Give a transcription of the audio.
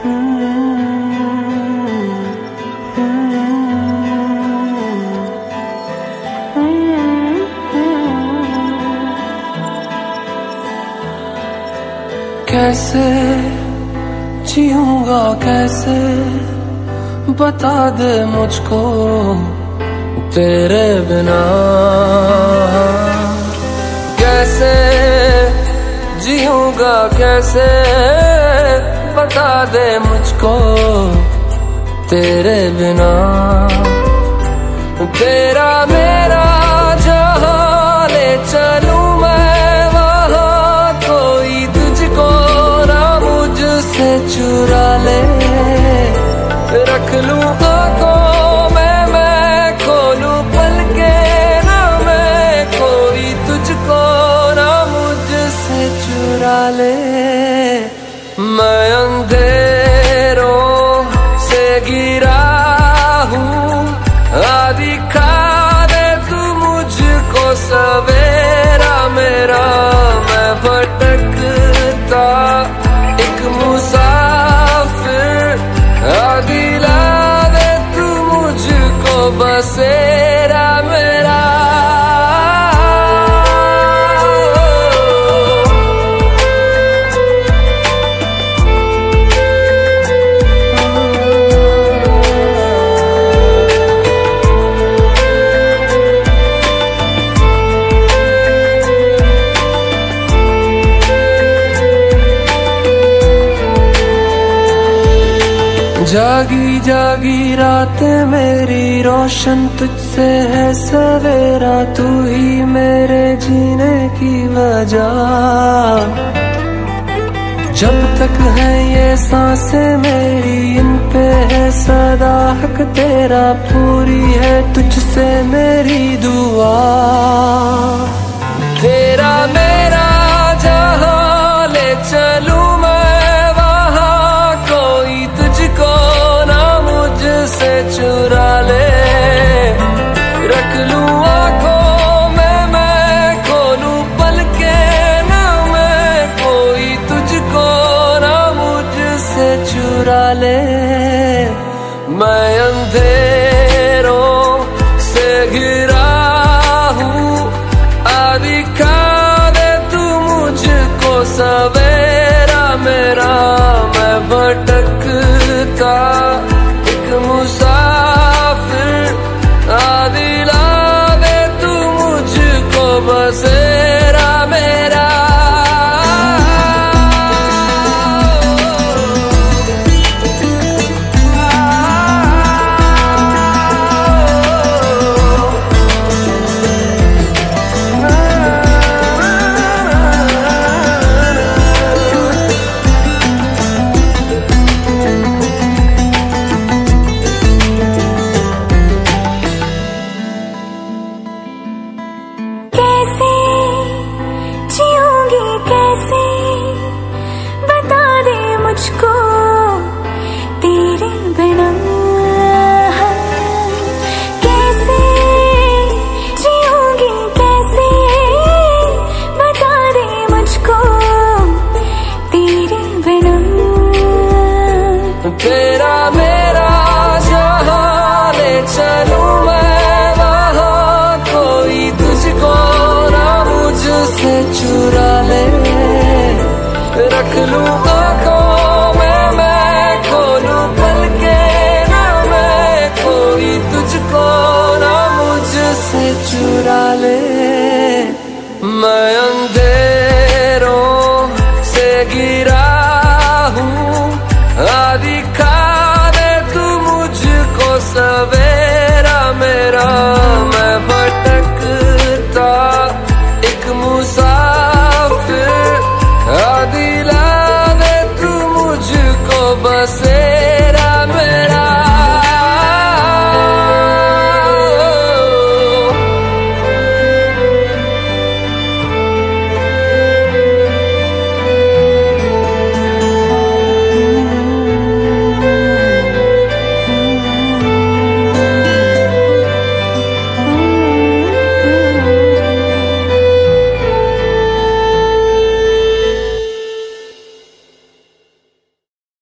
कैसे जीऊँगा कैसे? बता दे मुझको तेरे बिना। कैसे जीऊँगा कैसे? बता दे मुझको तेरे बिना। तेरा मेरा जहाँ ले चलूँ मैं, वहाँ कोई तुझको ना मुझसे चुरा ले। रख लूँ आँखों चुरा ले। मैं अंधेरों से गिरा हूँ। आदि खा दे तू मुझको सवेरा। मेरा मैं भटकता एक मुसाफिर। आदि ला दे तू मुझको बसेरा जागी जागी रात मेरी, रोशन तुझसे है सवेरा, तू ही मेरे जीने की वजह। जब तक है ये साँसें मेरी, इन पे है सदा हक तेरा, पूरी है तुझसे मेरी दुआ। रख लूँ आँखों में, मैं खोलूं पल के ना, मैं कोई तुझको ना मुझसे चुरा ले। मैं अंधेरों से गिर